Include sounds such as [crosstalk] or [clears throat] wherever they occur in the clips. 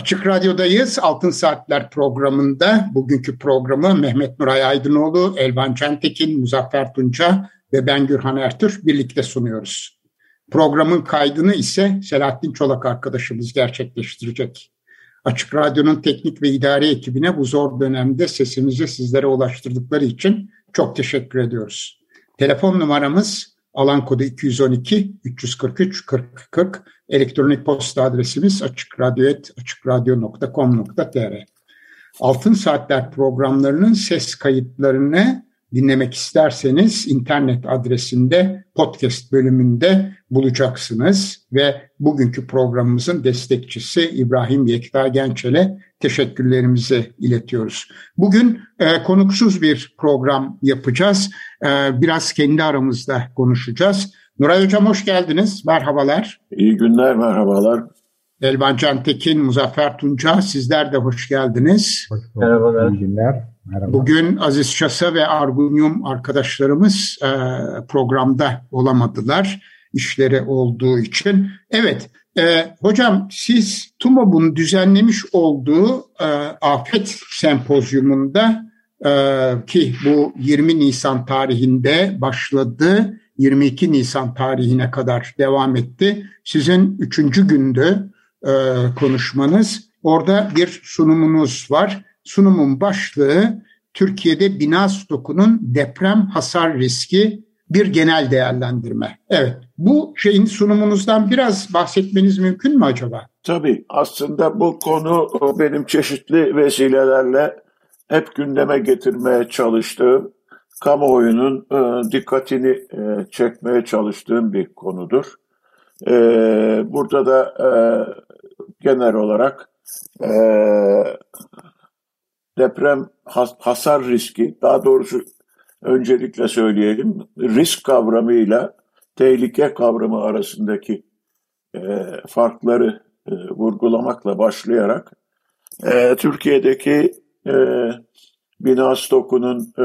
Açık Radyo'dayız. Altın Saatler programında bugünkü programı Mehmet Nuray Aydınoğlu, Elvan Çentekin, Muzaffer Tunca ve ben Gürhan Ertür birlikte sunuyoruz. Programın kaydını ise Selahattin Çolak arkadaşımız gerçekleştirecek. Açık Radyo'nun teknik ve idari ekibine bu zor dönemde sesimizi sizlere ulaştırdıkları için çok teşekkür ediyoruz. Telefon numaramız alan kodu 212 343 40 40 elektronik posta adresimiz açıkradyo.com.tr Altın Saatler programlarının ses kayıtlarını dinlemek isterseniz internet adresinde podcast bölümünde bulacaksınız ve bugünkü programımızın destekçisi İbrahim Yekta Gençel'e teşekkürlerimizi iletiyoruz. Bugün e, konuksuz bir program yapacağız. E, biraz kendi aramızda konuşacağız. Nuray Hocam hoş geldiniz. Merhabalar. İyi günler, merhabalar. Elvan Cantekin, Muzaffer Tunca sizler de hoş geldiniz. Hoş Merhabalar. İyi günler. Merhaba. Bugün Aziz Şasa ve Argunyum arkadaşlarımız e, programda olamadılar işleri olduğu için. Evet, e, hocam siz TUMOB'un düzenlemiş olduğu e, afet sempozyumunda e, ki bu 20 Nisan tarihinde başladı, 22 Nisan tarihine kadar devam etti. Sizin üçüncü gündü e, konuşmanız. Orada bir sunumunuz var. Sunumun başlığı Türkiye'de bina stokunun deprem hasar riski bir genel değerlendirme. Evet, bu şeyin sunumunuzdan biraz bahsetmeniz mümkün mü acaba? Tabii, aslında bu konu benim çeşitli vesilelerle hep gündeme getirmeye çalıştığım, kamuoyunun e, dikkatini e, çekmeye çalıştığım bir konudur. E, burada da genel olarak deprem has, hasar riski, daha doğrusu öncelikle söyleyelim, risk kavramıyla tehlike kavramı arasındaki e, farkları e, vurgulamakla başlayarak e, Türkiye'deki e, bina stokunun e,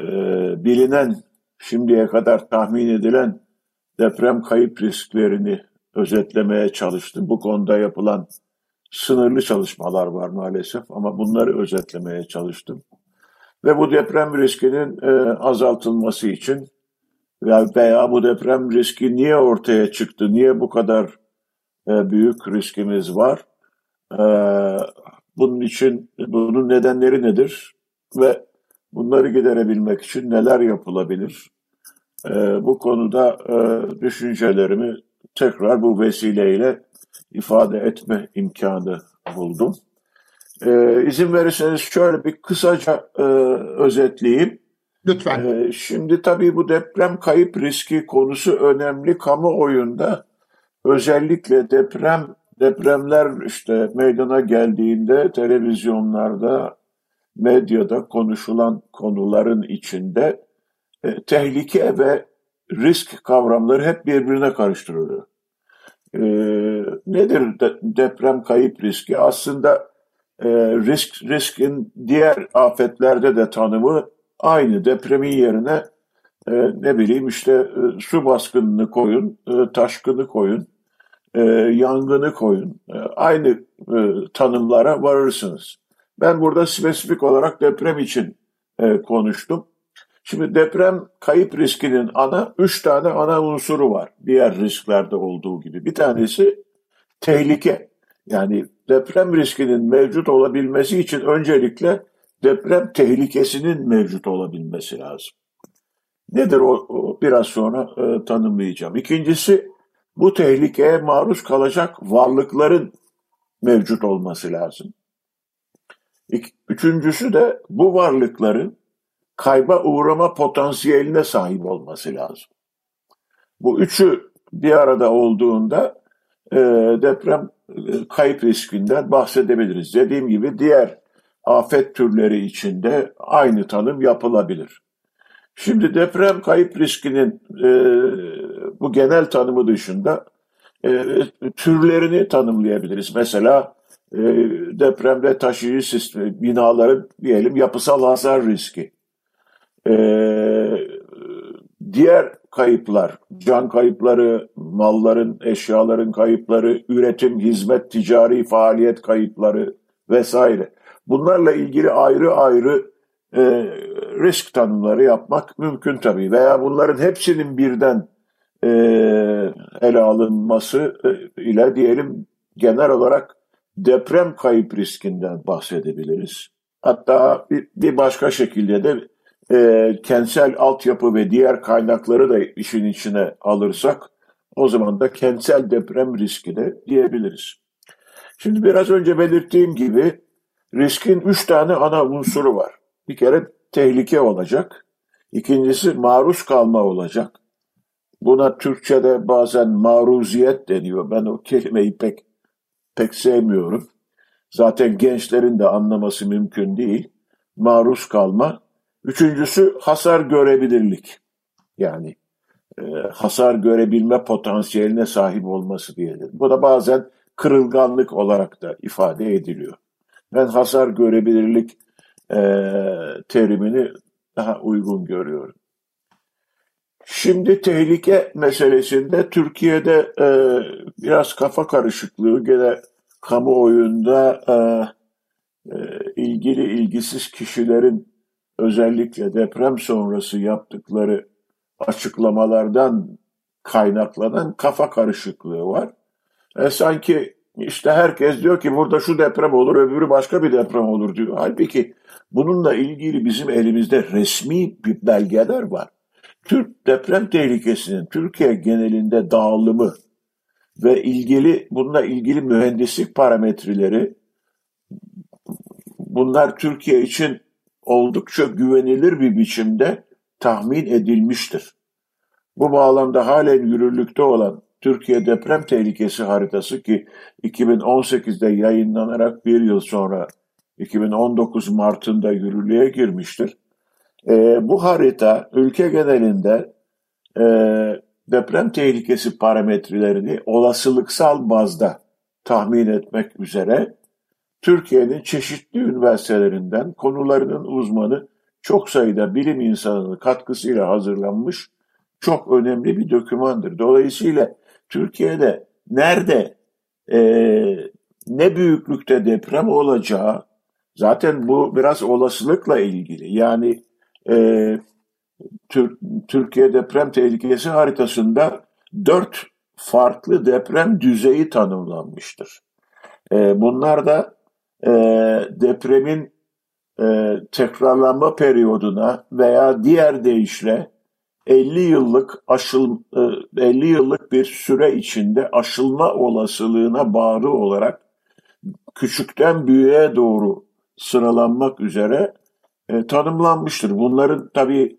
e, bilinen, şimdiye kadar tahmin edilen deprem kayıp risklerini özetlemeye çalıştım. Bu konuda yapılan sınırlı çalışmalar var maalesef ama bunları özetlemeye çalıştım. Ve bu deprem riskinin e, azaltılması için veya bu deprem riski niye ortaya çıktı, niye bu kadar e, büyük riskimiz var, e, bunun için bunun nedenleri nedir ve bunları giderebilmek için neler yapılabilir? E, bu konuda e, düşüncelerimi tekrar bu vesileyle ifade etme imkanı buldum. Ee, izin verirseniz şöyle bir kısaca e, özetleyeyim. Lütfen. Ee, şimdi tabii bu deprem kayıp riski konusu önemli. Kamuoyunda özellikle deprem depremler işte meydana geldiğinde televizyonlarda, medyada konuşulan konuların içinde e, tehlike ve risk kavramları hep birbirine karıştırılıyor. E, nedir de, deprem kayıp riski? Aslında e, risk riskin diğer afetlerde de tanımı aynı. Depremin yerine e, ne bileyim işte e, su baskınını koyun, e, taşkını koyun, e, yangını koyun. E, aynı e, tanımlara varırsınız. Ben burada spesifik olarak deprem için e, konuştum. Şimdi deprem kayıp riskinin ana, üç tane ana unsuru var. Diğer risklerde olduğu gibi. Bir tanesi tehlike. Yani deprem riskinin mevcut olabilmesi için öncelikle deprem tehlikesinin mevcut olabilmesi lazım. Nedir o, o biraz sonra e, tanımlayacağım. İkincisi bu tehlikeye maruz kalacak varlıkların mevcut olması lazım. Üçüncüsü de bu varlıkların kayba uğrama potansiyeline sahip olması lazım. Bu üçü bir arada olduğunda e, deprem e, kayıp riskinden bahsedebiliriz. Dediğim gibi diğer afet türleri içinde aynı tanım yapılabilir. Şimdi deprem kayıp riskinin e, bu genel tanımı dışında e, türlerini tanımlayabiliriz. Mesela e, depremde taşıyıcı sistemi, binaların diyelim yapısal hasar riski. E, diğer kayıplar, can kayıpları, malların, eşyaların kayıpları, üretim, hizmet, ticari faaliyet kayıpları vesaire. Bunlarla ilgili ayrı ayrı e, risk tanımları yapmak mümkün tabii. Veya bunların hepsinin birden e, ele alınması e, ile diyelim genel olarak deprem kayıp riskinden bahsedebiliriz. Hatta bir, bir başka şekilde de e, kentsel altyapı ve diğer kaynakları da işin içine alırsak o zaman da kentsel deprem riski de diyebiliriz. Şimdi biraz önce belirttiğim gibi riskin üç tane ana unsuru var. Bir kere tehlike olacak. İkincisi maruz kalma olacak. Buna Türkçe'de bazen maruziyet deniyor. Ben o kelimeyi pek pek sevmiyorum. Zaten gençlerin de anlaması mümkün değil. Maruz kalma. Üçüncüsü hasar görebilirlik. Yani e, hasar görebilme potansiyeline sahip olması diyelim. Bu da bazen kırılganlık olarak da ifade ediliyor. Ben hasar görebilirlik e, terimini daha uygun görüyorum. Şimdi tehlike meselesinde Türkiye'de e, biraz kafa karışıklığı gene kamuoyunda e, e, ilgili ilgisiz kişilerin özellikle deprem sonrası yaptıkları açıklamalardan kaynaklanan kafa karışıklığı var. E, sanki işte herkes diyor ki burada şu deprem olur, öbürü başka bir deprem olur diyor. Halbuki bununla ilgili bizim elimizde resmi bir belgeler var. Türk deprem tehlikesinin Türkiye genelinde dağılımı ve ilgili bununla ilgili mühendislik parametreleri bunlar Türkiye için oldukça güvenilir bir biçimde tahmin edilmiştir. Bu bağlamda halen yürürlükte olan Türkiye Deprem Tehlikesi Haritası ki 2018'de yayınlanarak bir yıl sonra 2019 Mart'ında yürürlüğe girmiştir. E, bu harita ülke genelinde e, deprem tehlikesi parametrelerini olasılıksal bazda tahmin etmek üzere Türkiye'nin çeşitli üniversitelerinden konularının uzmanı çok sayıda bilim insanının katkısıyla hazırlanmış çok önemli bir dokümandır. Dolayısıyla Türkiye'de nerede e, ne büyüklükte deprem olacağı zaten bu biraz olasılıkla ilgili. Yani e, Tür Türkiye deprem tehlikesi haritasında dört farklı deprem düzeyi tanımlanmıştır. E, bunlar da e, depremin e, tekrarlanma periyoduna veya diğer deyişle 50 yıllık aşıl 50 e, yıllık bir süre içinde aşılma olasılığına bağlı olarak küçükten büyüğe doğru sıralanmak üzere e, tanımlanmıştır. Bunların tabii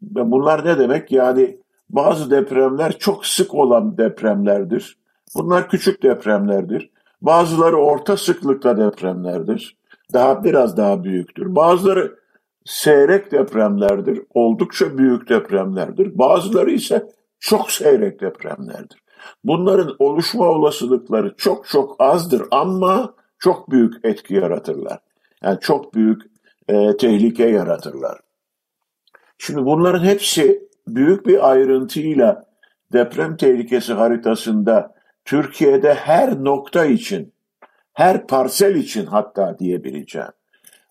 bunlar ne demek? Yani bazı depremler çok sık olan depremlerdir. Bunlar küçük depremlerdir. Bazıları orta sıklıkta depremlerdir. Daha biraz daha büyüktür. Bazıları seyrek depremlerdir. Oldukça büyük depremlerdir. Bazıları ise çok seyrek depremlerdir. Bunların oluşma olasılıkları çok çok azdır ama çok büyük etki yaratırlar. Yani çok büyük e, tehlike yaratırlar. Şimdi bunların hepsi büyük bir ayrıntıyla deprem tehlikesi haritasında Türkiye'de her nokta için, her parsel için hatta diyebileceğim.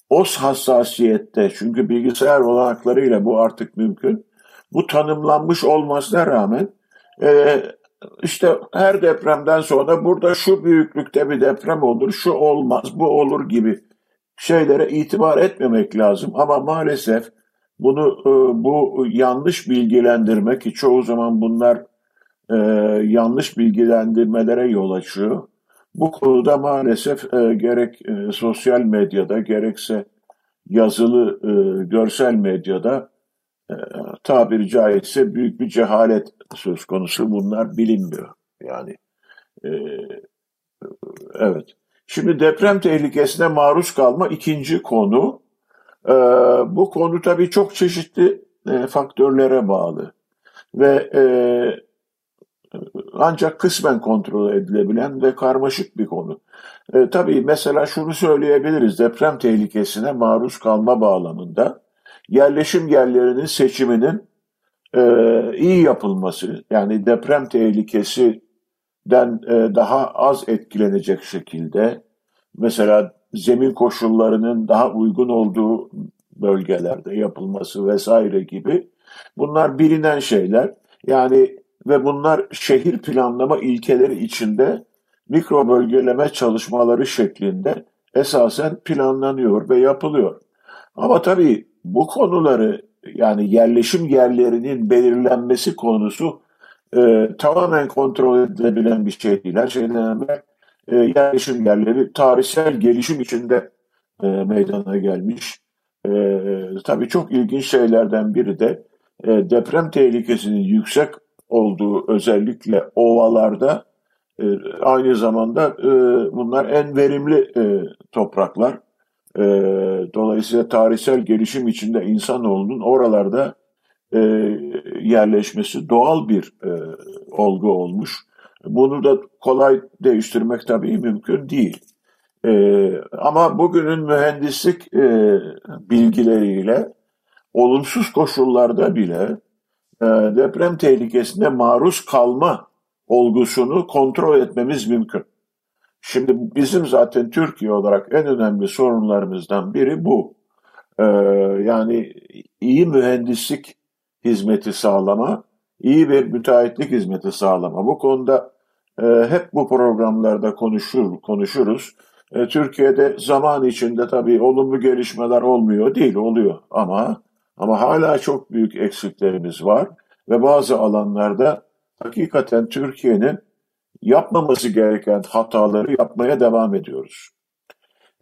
O hassasiyette çünkü bilgisayar olanaklarıyla bu artık mümkün. Bu tanımlanmış olmasına rağmen e, işte her depremden sonra burada şu büyüklükte bir deprem olur, şu olmaz, bu olur gibi şeylere itibar etmemek lazım. Ama maalesef bunu e, bu yanlış bilgilendirme ki çoğu zaman bunlar e, yanlış bilgilendirmelere yol açıyor. Bu konuda maalesef e, gerek sosyal medyada gerekse yazılı e, görsel medyada e, tabiri caizse büyük bir cehalet söz konusu. Bunlar bilinmiyor. Yani e, evet. Şimdi deprem tehlikesine maruz kalma ikinci konu. E, bu konu tabii çok çeşitli e, faktörlere bağlı ve e, ancak kısmen kontrol edilebilen ve karmaşık bir konu. E, tabii mesela şunu söyleyebiliriz deprem tehlikesine maruz kalma bağlamında yerleşim yerlerinin seçiminin e, iyi yapılması yani deprem tehlikesinden e, daha az etkilenecek şekilde mesela zemin koşullarının daha uygun olduğu bölgelerde yapılması vesaire gibi bunlar bilinen şeyler. Yani ve bunlar şehir planlama ilkeleri içinde mikro bölgeleme çalışmaları şeklinde esasen planlanıyor ve yapılıyor. Ama tabii bu konuları yani yerleşim yerlerinin belirlenmesi konusu e, tamamen kontrol edilebilen bir şey değil. Her şeyden evvel e, yerleşim yerleri tarihsel gelişim içinde e, meydana gelmiş. E, tabii çok ilginç şeylerden biri de e, deprem tehlikesinin yüksek olduğu özellikle ovalarda e, aynı zamanda e, bunlar en verimli e, topraklar. E, dolayısıyla tarihsel gelişim içinde insanoğlunun oralarda yerleşmesi doğal bir olgu olmuş. Bunu da kolay değiştirmek tabii mümkün değil. Ama bugünün mühendislik bilgileriyle olumsuz koşullarda bile deprem tehlikesine maruz kalma olgusunu kontrol etmemiz mümkün. Şimdi bizim zaten Türkiye olarak en önemli sorunlarımızdan biri bu. Ee, yani iyi mühendislik hizmeti sağlama, iyi bir müteahhitlik hizmeti sağlama. Bu konuda e, hep bu programlarda konuşur, konuşuruz. E, Türkiye'de zaman içinde tabii olumlu gelişmeler olmuyor değil, oluyor ama ama hala çok büyük eksiklerimiz var ve bazı alanlarda hakikaten Türkiye'nin yapmaması gereken hataları yapmaya devam ediyoruz.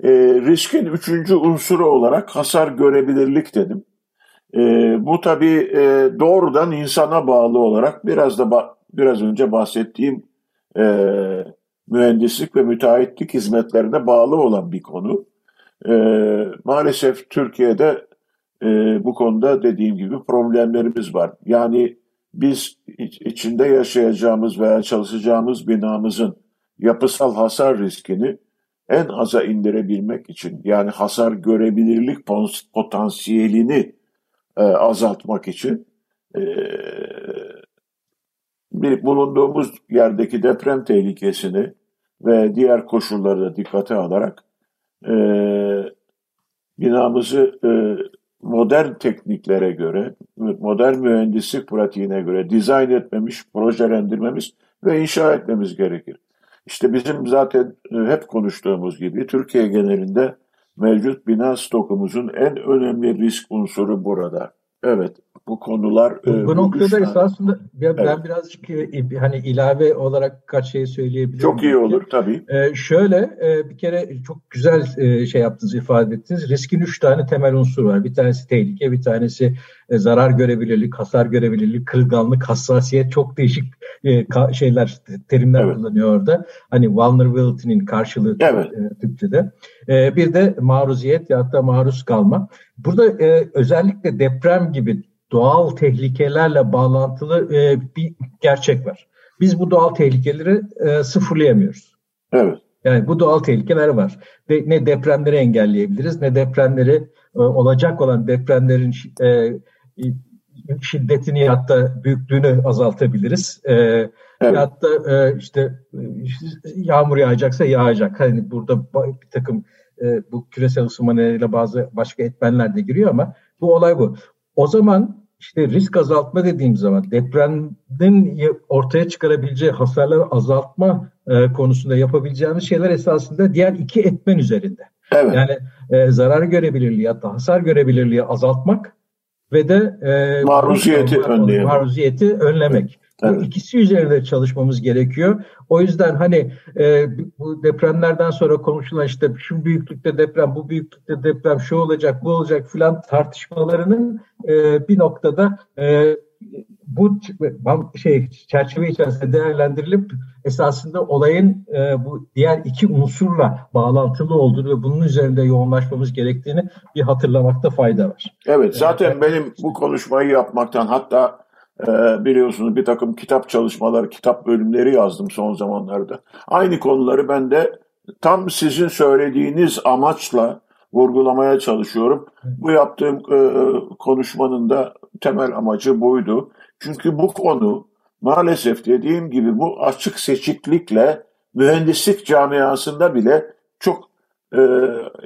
E, riskin üçüncü unsuru olarak hasar görebilirlik dedim. E, bu tabii e, doğrudan insana bağlı olarak biraz da biraz önce bahsettiğim e, mühendislik ve müteahhitlik hizmetlerine bağlı olan bir konu. E, maalesef Türkiye'de e, bu konuda dediğim gibi problemlerimiz var. Yani biz içinde yaşayacağımız veya çalışacağımız binamızın yapısal hasar riskini en aza indirebilmek için yani hasar görebilirlik potansiyelini e, azaltmak için e, bir bulunduğumuz yerdeki deprem tehlikesini ve diğer koşulları da dikkate alarak e, binamızı e, modern tekniklere göre, modern mühendislik pratiğine göre dizayn etmemiş, projelendirmemiz ve inşa etmemiz gerekir. İşte bizim zaten e, hep konuştuğumuz gibi Türkiye genelinde mevcut bina stokumuzun en önemli risk unsuru burada. Evet, bu konular... Bu, e, bu noktada güçler... esasında ben, evet. ben birazcık e, hani ilave olarak kaç şey söyleyebilirim. Çok iyi olur tabii. Ee, şöyle e, bir kere çok güzel e, şey yaptınız, ifade ettiniz. Riskin üç tane temel unsur var. Bir tanesi tehlike, bir tanesi e, zarar görebilirlik, hasar görebilirlik, kırılganlık, hassasiyet çok değişik e, ka, şeyler, terimler evet. kullanıyor orada. Hani vulnerability'nin karşılığı evet. e, Türkçe'de. E, bir de maruziyet ya da maruz kalma. Burada e, özellikle deprem gibi doğal tehlikelerle bağlantılı e, bir gerçek var. Biz bu doğal tehlikeleri e, sıfırlayamıyoruz. Evet. Yani bu doğal tehlikeler var. De, ne depremleri engelleyebiliriz ne depremleri e, olacak olan depremlerin e, şiddetini hatta büyüklüğünü azaltabiliriz. E, evet. Hatta e, işte yağmur yağacaksa yağacak. Hani burada bir takım e, bu küresel ısınma nedeniyle bazı başka etmenler de giriyor ama bu olay bu. O zaman işte risk azaltma dediğim zaman depremin ortaya çıkarabileceği hasarları azaltma e, konusunda yapabileceğimiz şeyler esasında diğer iki etmen üzerinde. Evet. Yani e, zarar görebilirliği hatta hasar görebilirliği azaltmak ve de e, maruziyeti, önleyemek. maruziyeti önlemek. Evet. Bu ikisi üzerinde çalışmamız gerekiyor. O yüzden hani e, bu depremlerden sonra konuşulan işte şu büyüklükte deprem, bu büyüklükte deprem, şu olacak, bu olacak filan tartışmalarının e, bir noktada e, bu şey çerçeve içerisinde değerlendirilip esasında olayın e, bu diğer iki unsurla bağlantılı olduğunu ve bunun üzerinde yoğunlaşmamız gerektiğini bir hatırlamakta fayda var. Evet zaten benim bu konuşmayı yapmaktan hatta e, biliyorsunuz bir takım kitap çalışmaları, kitap bölümleri yazdım son zamanlarda. Aynı konuları ben de tam sizin söylediğiniz amaçla vurgulamaya çalışıyorum. Bu yaptığım e, konuşmanın da temel amacı buydu. Çünkü bu konu maalesef dediğim gibi bu açık seçiklikle mühendislik camiasında bile çok e,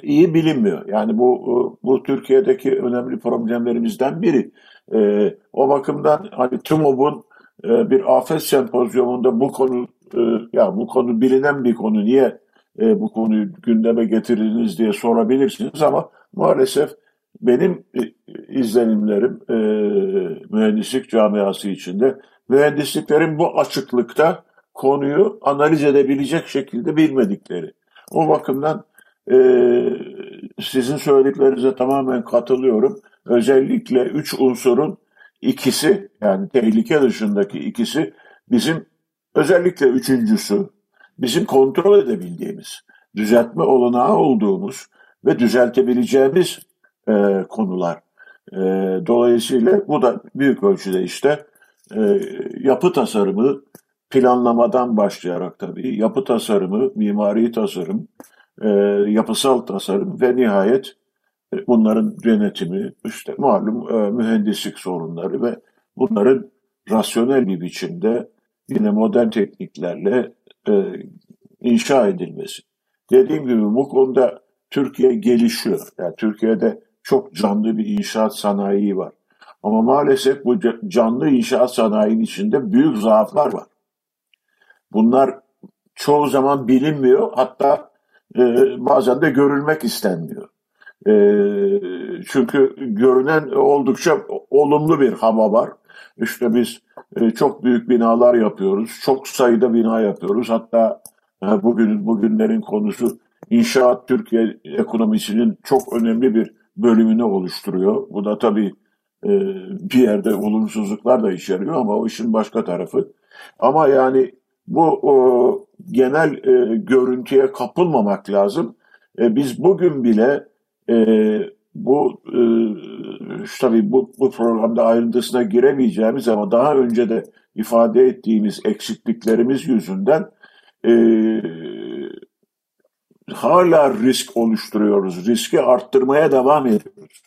iyi bilinmiyor. Yani bu e, bu Türkiye'deki önemli problemlerimizden biri. E, o bakımdan hani TÜMOB'un e, bir afet sempozyumunda bu konu e, ya bu konu bilinen bir konu niye e, bu konuyu gündeme getirdiniz diye sorabilirsiniz ama maalesef benim e, izlenimlerim e, mühendislik camiası içinde mühendisliklerin bu açıklıkta konuyu analiz edebilecek şekilde bilmedikleri. O bakımdan e, sizin söylediklerinize tamamen katılıyorum. Özellikle üç unsurun ikisi yani tehlike dışındaki ikisi bizim özellikle üçüncüsü bizim kontrol edebildiğimiz, düzeltme olanağı olduğumuz ve düzeltebileceğimiz e, konular. E, dolayısıyla bu da büyük ölçüde işte e, yapı tasarımı planlamadan başlayarak tabii yapı tasarımı, mimari tasarım, e, yapısal tasarım ve nihayet bunların yönetimi, işte malum e, mühendislik sorunları ve bunların rasyonel bir biçimde yine modern tekniklerle e, inşa edilmesi. Dediğim gibi bu konuda Türkiye gelişiyor. Yani Türkiye'de çok canlı bir inşaat sanayi var. Ama maalesef bu canlı inşaat sanayinin içinde büyük zaaflar var. Bunlar çoğu zaman bilinmiyor hatta e, bazen de görülmek istenmiyor. E, çünkü görünen oldukça olumlu bir hava var. İşte biz e, çok büyük binalar yapıyoruz, çok sayıda bina yapıyoruz. Hatta e, bugün bugünlerin konusu inşaat Türkiye ekonomisinin çok önemli bir bölümünü oluşturuyor. Bu da tabii e, bir yerde olumsuzluklar da içeriyor ama o işin başka tarafı. Ama yani bu o, genel e, görüntüye kapılmamak lazım. E, biz bugün bile bu e, tabii bu, bu programda ayrıntısına giremeyeceğimiz ama daha önce de ifade ettiğimiz eksikliklerimiz yüzünden e, hala risk oluşturuyoruz. Riski arttırmaya devam ediyoruz.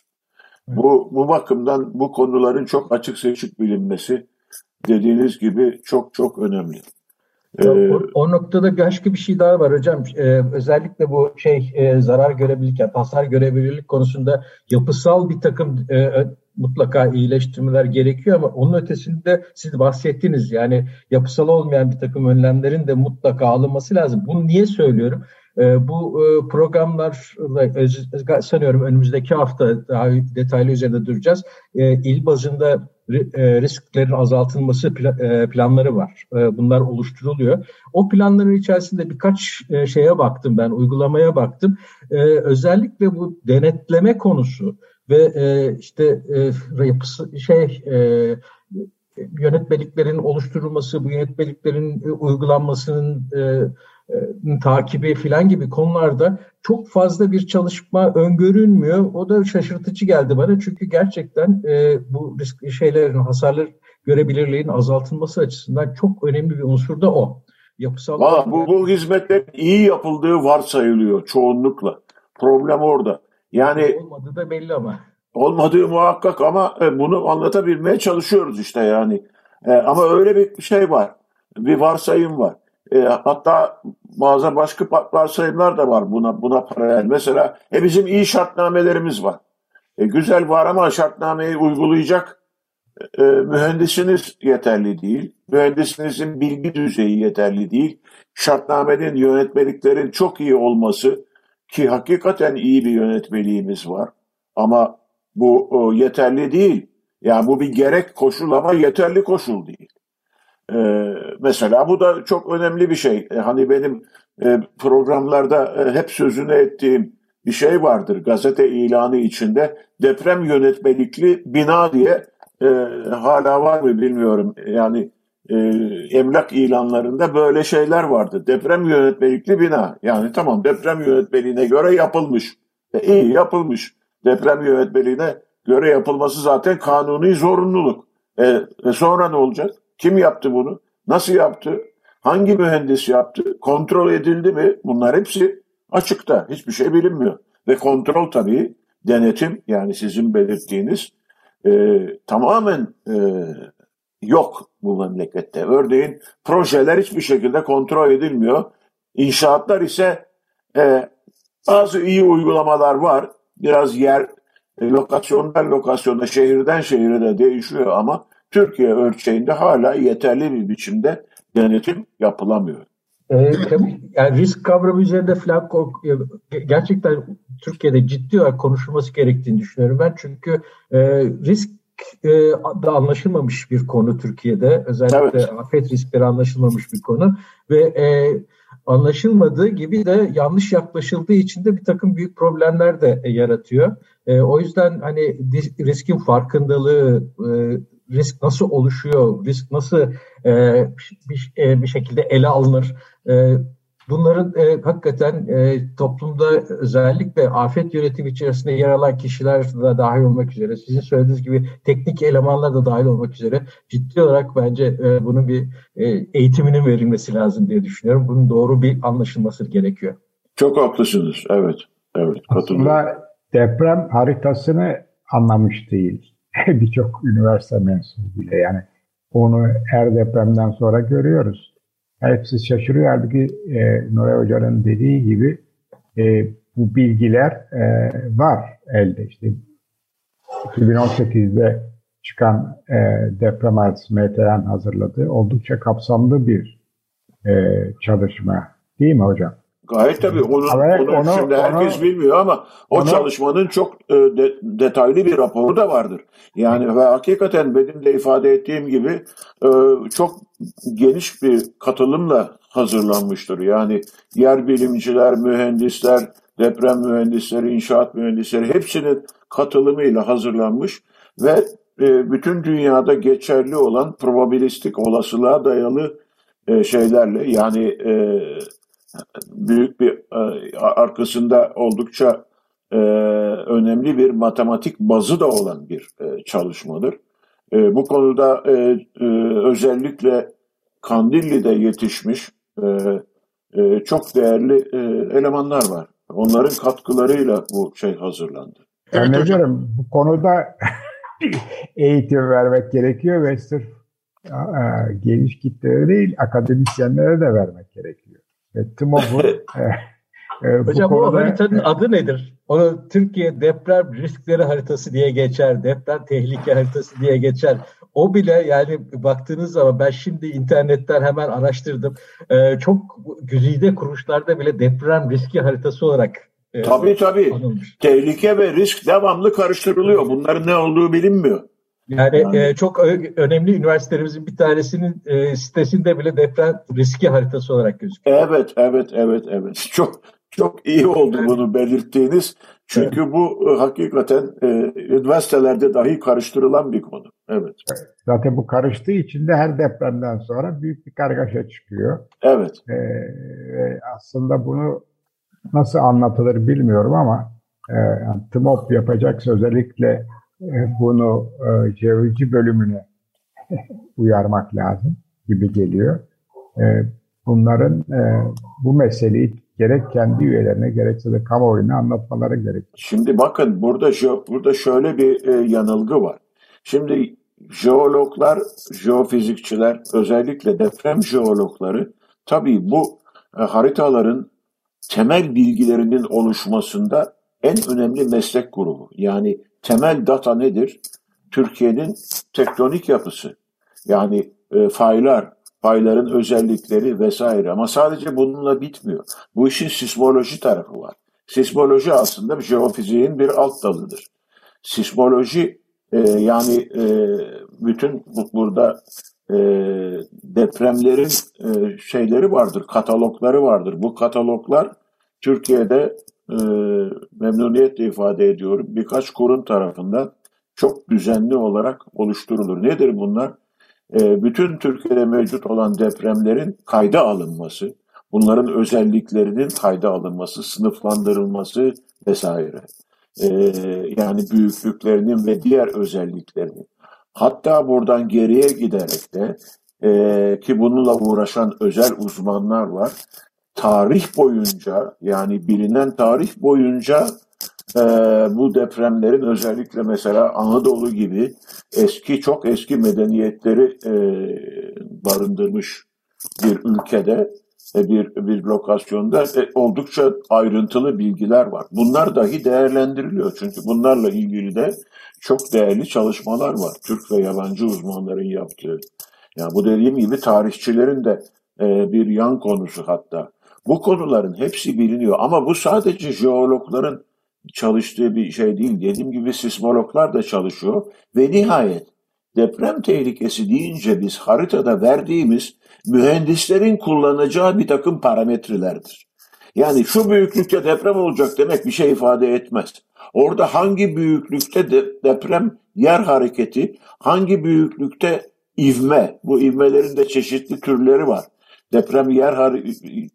Bu, bu bakımdan bu konuların çok açık seçik bilinmesi dediğiniz gibi çok çok önemli. Ee, o, o noktada başka bir şey daha var hocam. Ee, özellikle bu şey e, zarar görebilirlik, yani hasar görebilirlik konusunda yapısal bir takım e, mutlaka iyileştirmeler gerekiyor ama onun ötesinde siz bahsettiniz yani yapısal olmayan bir takım önlemlerin de mutlaka alınması lazım. Bunu niye söylüyorum? E, bu e, programlarla sanıyorum önümüzdeki hafta daha detaylı üzerinde duracağız. E, il bazında e, risklerin azaltılması e, planları var. E, bunlar oluşturuluyor. O planların içerisinde birkaç şeye baktım ben, uygulamaya baktım. Özellikle bu denetleme konusu ve işte yapısı şey yönetmeliklerin oluşturulması, bu yönetmeliklerin uygulanmasının e, takibi filan gibi konularda çok fazla bir çalışma öngörülmüyor. O da şaşırtıcı geldi bana çünkü gerçekten e, bu risk şeylerin hasarlar görebilirliğin azaltılması açısından çok önemli bir unsur da o. Yapısal Valla bu, bu hizmetler iyi yapıldığı varsayılıyor çoğunlukla. Problem orada. Yani olmadığı da belli ama. Olmadığı muhakkak ama e, bunu anlatabilmeye çalışıyoruz işte yani. E, ama öyle bir şey var. Bir varsayım var. E, hatta bazı başka varsayımlar da var buna buna paralel. Mesela e, bizim iyi şartnamelerimiz var. E, güzel var ama şartnameyi uygulayacak e, mühendisiniz yeterli değil. Mühendisinizin bilgi düzeyi yeterli değil. Şartnamenin, yönetmeliklerin çok iyi olması ki hakikaten iyi bir yönetmeliğimiz var. Ama bu o, yeterli değil. Yani bu bir gerek koşul ama yeterli koşul değil. Mesela bu da çok önemli bir şey. E, hani benim e, programlarda e, hep sözünü ettiğim bir şey vardır gazete ilanı içinde. Deprem yönetmelikli bina diye e, hala var mı bilmiyorum. Yani e, emlak ilanlarında böyle şeyler vardı. Deprem yönetmelikli bina. Yani tamam deprem yönetmeliğine göre yapılmış. E, iyi yapılmış. Deprem yönetmeliğine göre yapılması zaten kanuni zorunluluk. E, e sonra ne olacak? Kim yaptı bunu? Nasıl yaptı? Hangi mühendis yaptı? Kontrol edildi mi? Bunlar hepsi açıkta. Hiçbir şey bilinmiyor. Ve kontrol tabii denetim yani sizin belirttiğiniz e, tamamen e, yok bu memlekette. Örneğin projeler hiçbir şekilde kontrol edilmiyor. İnşaatlar ise e, bazı iyi uygulamalar var. Biraz yer e, lokasyondan lokasyona, şehirden şehire de değişiyor ama Türkiye ölçeğinde hala yeterli bir biçimde denetim yapılamıyor. E, tabii yani risk kavramı üzerinde falan gerçekten Türkiye'de ciddi olarak konuşulması gerektiğini düşünüyorum ben. Çünkü e, risk e, da anlaşılmamış bir konu Türkiye'de. Özellikle evet. afet riskleri anlaşılmamış bir konu. Ve e, anlaşılmadığı gibi de yanlış yaklaşıldığı için de bir takım büyük problemler de yaratıyor. E, o yüzden hani riskin farkındalığı, e, risk nasıl oluşuyor, risk nasıl e, bir, e, bir şekilde ele alınır, e, Bunların e, hakikaten e, toplumda özellikle afet yönetimi içerisinde yer alan kişiler de dahil olmak üzere, sizin söylediğiniz gibi teknik elemanlar da dahil olmak üzere ciddi olarak bence e, bunun bir e, eğitiminin verilmesi lazım diye düşünüyorum. Bunun doğru bir anlaşılması gerekiyor. Çok haklısınız. Evet. Evet. Aslında deprem haritasını anlamış değil. [laughs] Birçok üniversite mensubu bile yani onu her depremden sonra görüyoruz hepsi şaşırıyor. Halbuki e, Nuray Hoca'nın dediği gibi e, bu bilgiler e, var elde. İşte 2018'de çıkan e, deprem haritası MTN hazırladığı oldukça kapsamlı bir e, çalışma. Değil mi hocam? Gayet tabii. Onu, evet, onu, onu şimdi herkes onu, bilmiyor ama o onu, çalışmanın çok e, de, detaylı bir raporu da vardır. Yani ve hakikaten benim de ifade ettiğim gibi e, çok geniş bir katılımla hazırlanmıştır. Yani yer bilimciler, mühendisler, deprem mühendisleri, inşaat mühendisleri hepsinin katılımıyla hazırlanmış ve e, bütün dünyada geçerli olan probabilistik olasılığa dayalı e, şeylerle yani e, büyük bir e, arkasında oldukça e, önemli bir matematik bazı da olan bir e, çalışmadır. Bu konuda özellikle Kandilli'de yetişmiş çok değerli elemanlar var. Onların katkılarıyla bu şey hazırlandı. Ben ne diyorum bu konuda [laughs] eğitim vermek gerekiyor ve sırf geniş kitlere değil akademisyenlere de vermek gerekiyor. E, TMOB'u [laughs] e, e, Hocam konuda, o haritanın e, adı nedir? Onu Türkiye deprem riskleri haritası diye geçer, deprem tehlike haritası diye geçer. O bile yani baktığınız zaman ben şimdi internetten hemen araştırdım. Ee, çok güzide kuruluşlarda bile deprem riski haritası olarak e, Tabii tabii. Anılmış. Tehlike ve risk devamlı karıştırılıyor. Bunların ne olduğu bilinmiyor. Yani, yani. E, çok önemli üniversitelerimizin bir tanesinin e, sitesinde bile deprem riski haritası olarak gözüküyor. Evet, evet, evet, evet. [laughs] Çok çok iyi oldu bunu belirttiğiniz. Çünkü evet. bu e, hakikaten e, üniversitelerde dahi karıştırılan bir konu. Evet. Zaten bu karıştığı için de her depremden sonra büyük bir kargaşa çıkıyor. Evet. E, aslında bunu nasıl anlatılır bilmiyorum ama e, yani TMOP yapacaksa özellikle e, bunu e, jeoloji bölümüne [laughs] uyarmak lazım gibi geliyor. E, bunların e, bu meseleyi gerek kendi üyelerine gerekse de kamuoyuna anlatmaları gerekiyor. Şimdi bakın burada burada şöyle bir e, yanılgı var. Şimdi jeologlar, jeofizikçiler, özellikle deprem jeologları tabii bu haritaların temel bilgilerinin oluşmasında en önemli meslek grubu. Yani temel data nedir? Türkiye'nin tektonik yapısı. Yani e, faylar, payların özellikleri vesaire. Ama sadece bununla bitmiyor. Bu işin sismoloji tarafı var. Sismoloji aslında jeofiziğin bir alt dalıdır. Sismoloji e, yani e, bütün bu, burada e, depremlerin e, şeyleri vardır, katalogları vardır. Bu kataloglar Türkiye'de e, memnuniyetle ifade ediyorum birkaç kurum tarafından çok düzenli olarak oluşturulur. Nedir bunlar? E, bütün Türkiye'de mevcut olan depremlerin kayda alınması, bunların özelliklerinin kayda alınması, sınıflandırılması vesaire. E, yani büyüklüklerinin ve diğer özelliklerinin. Hatta buradan geriye giderek de e, ki bununla uğraşan özel uzmanlar var. Tarih boyunca yani bilinen tarih boyunca e, bu depremlerin özellikle mesela Anadolu gibi eski çok eski medeniyetleri e, barındırmış bir ülkede e, bir bir lokasyonda e, oldukça ayrıntılı bilgiler var. Bunlar dahi değerlendiriliyor çünkü bunlarla ilgili de çok değerli çalışmalar var. Türk ve yabancı uzmanların yaptığı. Yani bu dediğim gibi tarihçilerin de e, bir yan konusu hatta. Bu konuların hepsi biliniyor ama bu sadece jeologların çalıştığı bir şey değil. Dediğim gibi sismologlar da çalışıyor ve nihayet deprem tehlikesi deyince biz haritada verdiğimiz mühendislerin kullanacağı bir takım parametrelerdir. Yani şu büyüklükte deprem olacak demek bir şey ifade etmez. Orada hangi büyüklükte de deprem yer hareketi, hangi büyüklükte ivme, bu ivmelerin de çeşitli türleri var. Deprem yer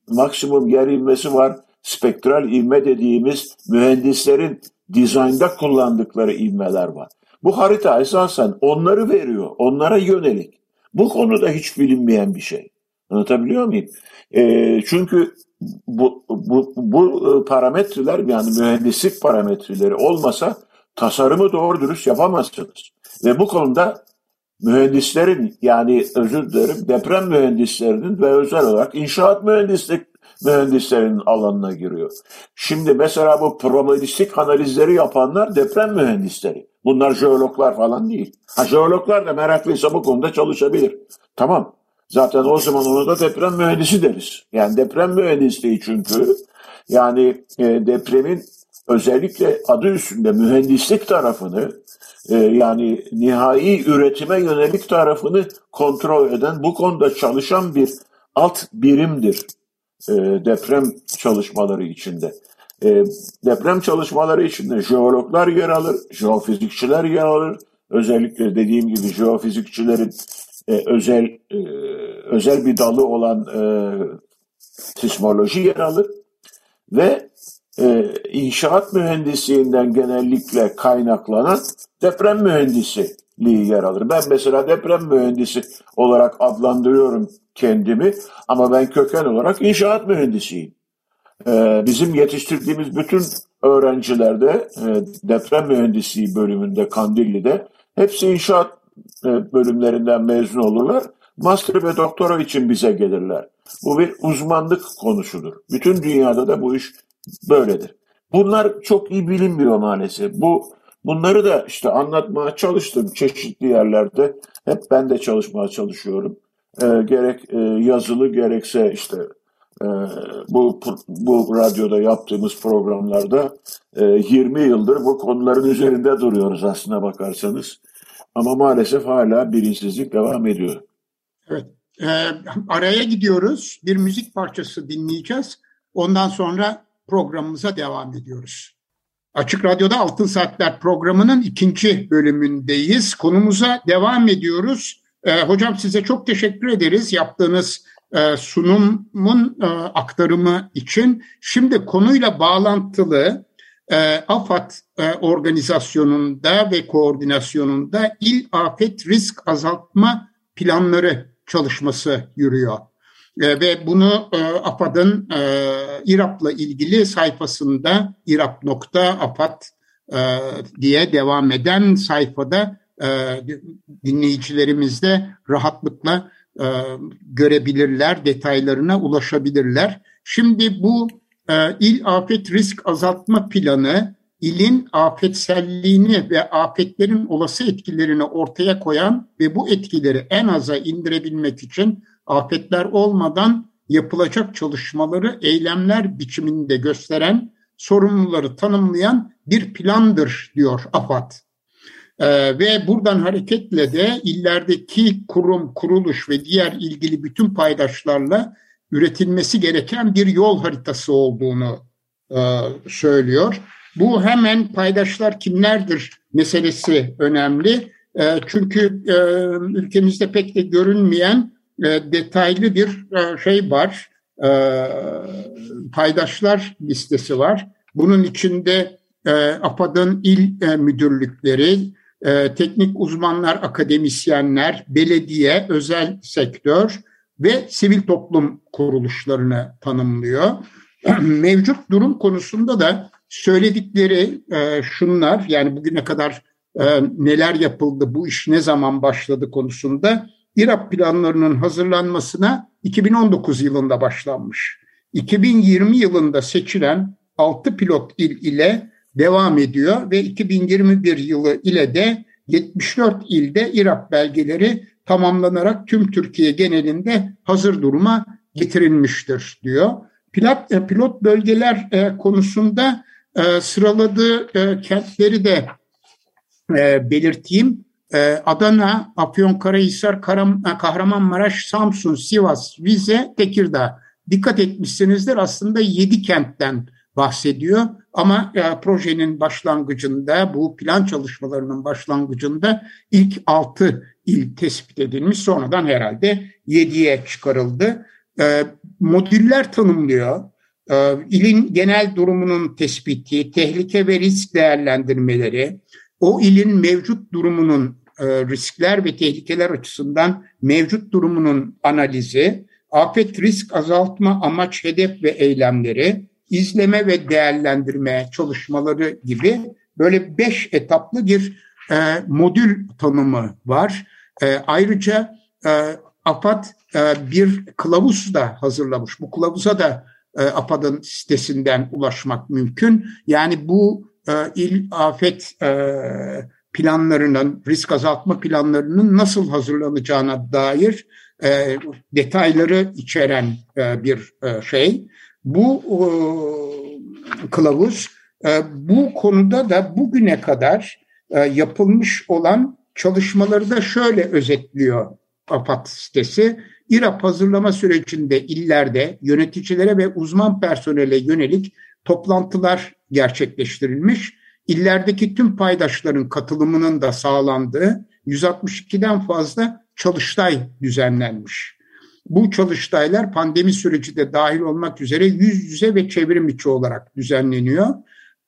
maksimum yer ivmesi var. Spektral ivme dediğimiz mühendislerin dizaynda kullandıkları ivmeler var. Bu harita esasen onları veriyor, onlara yönelik. Bu konuda hiç bilinmeyen bir şey. Anlatabiliyor muyum? E, çünkü bu, bu, bu e, parametreler yani mühendislik parametreleri olmasa tasarımı doğru dürüst yapamazsınız. Ve bu konuda mühendislerin yani özür dilerim deprem mühendislerinin ve özel olarak inşaat mühendislik mühendislerin alanına giriyor. Şimdi mesela bu probabilistik analizleri yapanlar deprem mühendisleri. Bunlar jeologlar falan değil. Ha jeologlar da meraklıysa bu konuda çalışabilir. Tamam. Zaten o zaman ona da deprem mühendisi deriz. Yani deprem mühendisliği çünkü yani e, depremin özellikle adı üstünde mühendislik tarafını e, yani nihai üretime yönelik tarafını kontrol eden bu konuda çalışan bir alt birimdir e, deprem çalışmaları içinde. E, deprem çalışmaları içinde jeologlar yer alır, jeofizikçiler yer alır. Özellikle dediğim gibi jeofizikçilerin e, özel özel bir dalı olan sismoloji yer alır ve e, inşaat mühendisliğinden genellikle kaynaklanan deprem mühendisliği yer alır. Ben mesela deprem mühendisi olarak adlandırıyorum kendimi ama ben köken olarak inşaat mühendisiyim. E, bizim yetiştirdiğimiz bütün öğrencilerde e, deprem mühendisliği bölümünde Kandilli'de hepsi inşaat e, bölümlerinden mezun olurlar. Master ve doktora için bize gelirler. Bu bir uzmanlık konusudur. Bütün dünyada da bu iş böyledir. Bunlar çok iyi bilinmiyor maalesef. Bu bunları da işte anlatmaya çalıştım çeşitli yerlerde. Hep ben de çalışmaya çalışıyorum. E, gerek e, yazılı gerekse işte e, bu bu radyoda yaptığımız programlarda e, 20 yıldır bu konuların üzerinde duruyoruz aslına bakarsanız. Ama maalesef hala bilinçsizlik devam ediyor. Evet. E, araya gidiyoruz. Bir müzik parçası dinleyeceğiz. Ondan sonra programımıza devam ediyoruz. Açık Radyo'da Altın Saatler programının ikinci bölümündeyiz. Konumuza devam ediyoruz. E, hocam size çok teşekkür ederiz yaptığınız e, sunumun e, aktarımı için. Şimdi konuyla bağlantılı e, AFAD e, organizasyonunda ve koordinasyonunda il afet risk azaltma planları çalışması yürüyor. E, ve bunu e, AFAD'ın e, İRAP'la ilgili sayfasında irap.afad e, diye devam eden sayfada e, dinleyicilerimiz de rahatlıkla e, görebilirler, detaylarına ulaşabilirler. Şimdi bu e, il afet risk azaltma planı ilin afetselliğini ve afetlerin olası etkilerini ortaya koyan ve bu etkileri en aza indirebilmek için afetler olmadan yapılacak çalışmaları eylemler biçiminde gösteren, sorumluları tanımlayan bir plandır diyor AFAD. Ee, ve buradan hareketle de illerdeki kurum, kuruluş ve diğer ilgili bütün paydaşlarla üretilmesi gereken bir yol haritası olduğunu e, söylüyor. Bu hemen paydaşlar kimlerdir meselesi önemli. E, çünkü e, ülkemizde pek de görünmeyen e, detaylı bir e, şey var. E, paydaşlar listesi var. Bunun içinde APAD'ın il müdürlükleri, teknik uzmanlar, akademisyenler, belediye, özel sektör ve sivil toplum kuruluşlarını tanımlıyor. [clears throat] Mevcut durum konusunda da söyledikleri şunlar, yani bugüne kadar neler yapıldı, bu iş ne zaman başladı konusunda İRAP planlarının hazırlanmasına 2019 yılında başlanmış. 2020 yılında seçilen 6 pilot il ile devam ediyor ve 2021 yılı ile de 74 ilde İRAP belgeleri tamamlanarak tüm Türkiye genelinde hazır duruma getirilmiştir diyor. Pilot, e, pilot bölgeler e, konusunda e, sıraladığı kentleri de belirteyim. Adana, Afyonkarahisar, Kahramanmaraş, Samsun, Sivas, Rize, Tekirdağ. Dikkat etmişsinizdir aslında 7 kentten bahsediyor. Ama e, projenin başlangıcında, bu plan çalışmalarının başlangıcında ilk altı il tespit edilmiş. Sonradan herhalde yediye çıkarıldı. E, modüller tanımlıyor. E, ilin genel durumunun tespiti, tehlike ve risk değerlendirmeleri, o ilin mevcut durumunun e, riskler ve tehlikeler açısından mevcut durumunun analizi, afet risk azaltma amaç, hedef ve eylemleri, izleme ve değerlendirme çalışmaları gibi böyle beş etaplı bir e, modül tanımı var. E, ayrıca e, AFAD e, bir kılavuz da hazırlamış. Bu kılavuza da e, AFAD'ın sitesinden ulaşmak mümkün. Yani bu il afet e, planlarının, risk azaltma planlarının nasıl hazırlanacağına dair e, detayları içeren e, bir e, şey. Bu e, kılavuz e, bu konuda da bugüne kadar e, yapılmış olan çalışmaları da şöyle özetliyor AFAD sitesi. İRAP hazırlama sürecinde illerde yöneticilere ve uzman personele yönelik toplantılar gerçekleştirilmiş. İllerdeki tüm paydaşların katılımının da sağlandığı 162'den fazla çalıştay düzenlenmiş. Bu çalıştaylar pandemi süreci de dahil olmak üzere yüz yüze ve çevrim içi olarak düzenleniyor.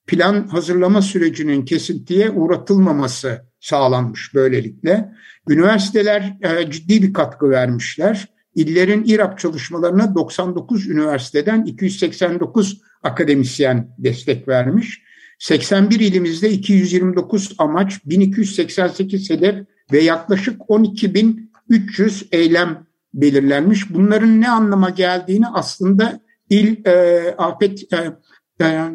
Plan hazırlama sürecinin kesintiye uğratılmaması sağlanmış böylelikle. Üniversiteler e, ciddi bir katkı vermişler. İllerin İRAP çalışmalarına 99 üniversiteden 289 akademisyen destek vermiş. 81 ilimizde 229 amaç, 1288 hedef ve yaklaşık 12.300 eylem belirlenmiş. Bunların ne anlama geldiğini aslında il e, afet e, e,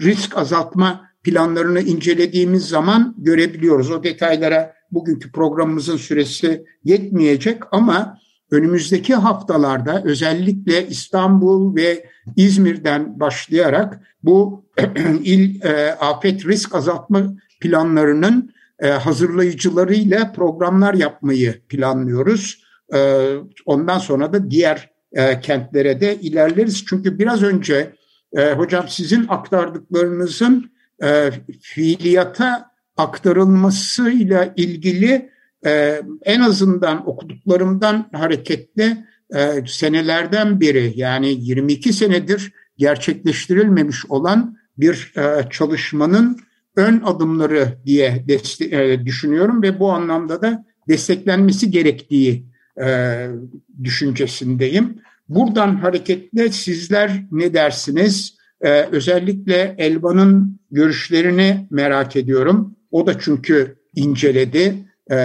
risk azaltma planlarını incelediğimiz zaman görebiliyoruz. O detaylara bugünkü programımızın süresi yetmeyecek ama önümüzdeki haftalarda özellikle İstanbul ve İzmir'den başlayarak bu [clears throat] il e, afet risk azaltma planlarının e, hazırlayıcılarıyla programlar yapmayı planlıyoruz. Ee, ondan sonra da diğer e, kentlere de ilerleriz. Çünkü biraz önce e, hocam sizin aktardıklarınızın e, fiiliyata aktarılmasıyla ilgili en azından okuduklarımdan hareketle senelerden beri yani 22 senedir gerçekleştirilmemiş olan bir çalışmanın ön adımları diye düşünüyorum ve bu anlamda da desteklenmesi gerektiği e, düşüncesindeyim. Buradan hareketle sizler ne dersiniz? E, özellikle Elvan'ın görüşlerini merak ediyorum. O da çünkü inceledi. E,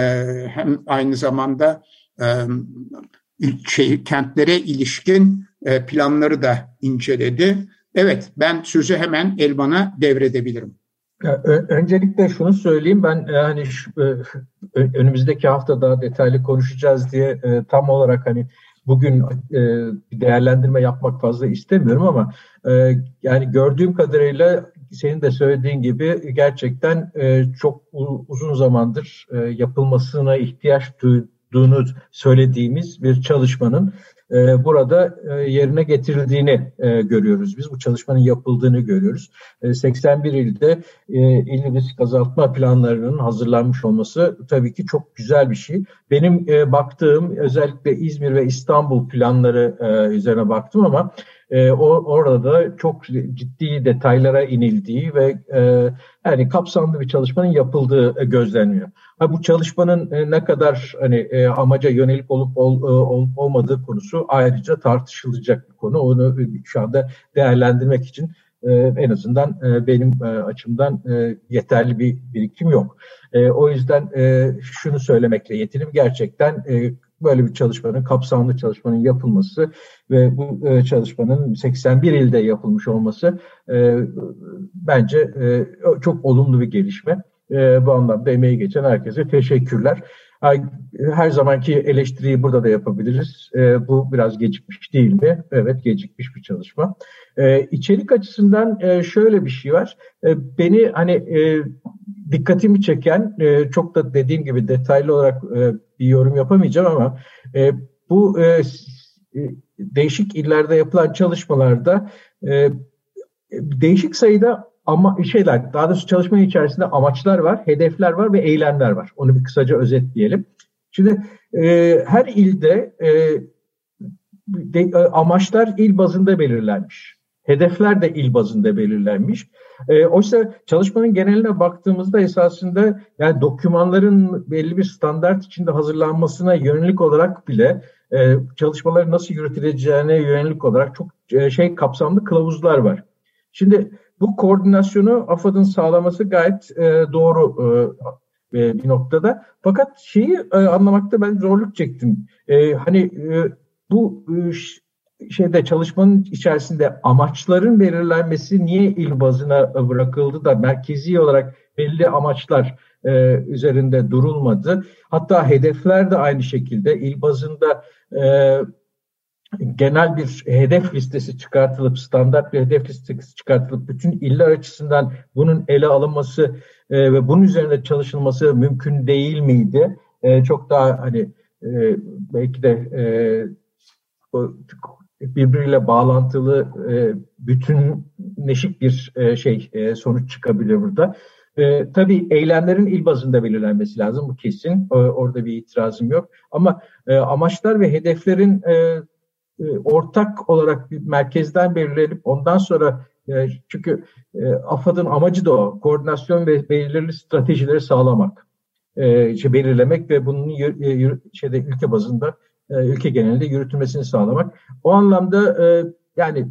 hem aynı zamanda e, şey, kentlere ilişkin e, planları da inceledi. Evet, ben sözü hemen Elvan'a devredebilirim. Öncelikle şunu söyleyeyim ben yani e, önümüzdeki hafta daha detaylı konuşacağız diye e, tam olarak hani bugün e, bir değerlendirme yapmak fazla istemiyorum ama yani gördüğüm kadarıyla senin de söylediğin gibi gerçekten e, çok uzun zamandır e, yapılmasına ihtiyaç duyduğunu söylediğimiz bir çalışmanın e, burada e, yerine getirildiğini e, görüyoruz. Biz bu çalışmanın yapıldığını görüyoruz. 81 ilde il risk azaltma planlarının hazırlanmış olması tabii ki çok güzel bir şey. Benim baktığım özellikle İzmir ve İstanbul planları üzerine baktım ama e, orada çok ciddi detaylara inildiği ve e, yani kapsamlı bir çalışmanın yapıldığı gözlenmiyor. Ha, bu çalışmanın e, ne kadar hani e, amaca yönelik olup ol, e, ol, olmadığı konusu ayrıca tartışılacak bir konu. Onu şu anda değerlendirmek için e, en azından e, benim e, açımdan e, yeterli bir birikim yok. E, o yüzden e, şunu söylemekle yetinim gerçekten e, böyle bir çalışmanın, kapsamlı çalışmanın yapılması ve bu e, çalışmanın 81 ilde yapılmış olması e, bence e, çok olumlu bir gelişme. E, bu anlamda emeği geçen herkese teşekkürler. Her zamanki eleştiriyi burada da yapabiliriz. E, bu biraz gecikmiş değil mi? Evet gecikmiş bir çalışma. E, içerik açısından e, şöyle bir şey var. E, beni hani e, dikkatimi çeken e, çok da dediğim gibi detaylı olarak e, bir yorum yapamayacağım ama e, bu e, e, değişik illerde yapılan çalışmalarda e, değişik sayıda ama şeyler daha doğrusu çalışmanın içerisinde amaçlar var, hedefler var ve eylemler var. Onu bir kısaca özetleyelim. Şimdi e, her ilde e, de, e, amaçlar il bazında belirlenmiş. Hedefler de il bazında belirlenmiş. E, oysa çalışmanın geneline baktığımızda esasında yani dokümanların belli bir standart içinde hazırlanmasına yönelik olarak bile e, çalışmaları nasıl yürütüleceğine yönelik olarak çok e, şey kapsamlı kılavuzlar var. Şimdi bu koordinasyonu AFAD'ın sağlaması gayet e, doğru e, e, bir noktada. Fakat şeyi e, anlamakta ben zorluk çektim. E, hani e, bu e, şeyde çalışmanın içerisinde amaçların belirlenmesi niye il bazına bırakıldı da merkezi olarak belli amaçlar e, üzerinde durulmadı. Hatta hedefler de aynı şekilde il bazında e, genel bir hedef listesi çıkartılıp standart bir hedef listesi çıkartılıp bütün iller açısından bunun ele alınması e, ve bunun üzerinde çalışılması mümkün değil miydi? E, çok daha hani e, belki de e, birbiriyle bağlantılı e, bütünleşik bir e, şey e, sonuç çıkabilir burada. E, tabii eylemlerin il bazında belirlenmesi lazım bu kesin. E, orada bir itirazım yok. Ama e, amaçlar ve hedeflerin e, e, ortak olarak bir merkezden belirlenip ondan sonra e, çünkü e, AFAD'ın amacı da o. Koordinasyon ve belirli stratejileri sağlamak. E, işte belirlemek ve bunun şeyde ülke bazında ülke genelinde yürütülmesini sağlamak. O anlamda yani